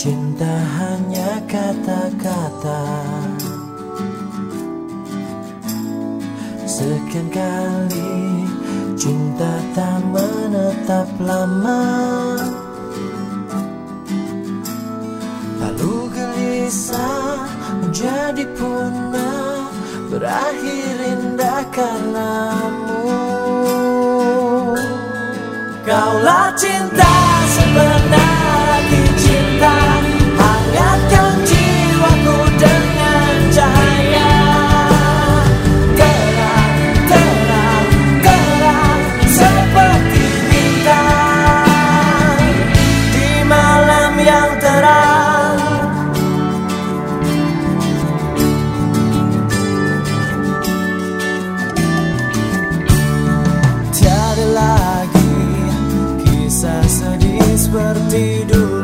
Cinta hanya kata-kata. Sekian kali cinta tak menetap lama. Lalu gelisah menjadi punah. Berakhir indah karenamu. Kaulah cinta seperti dulu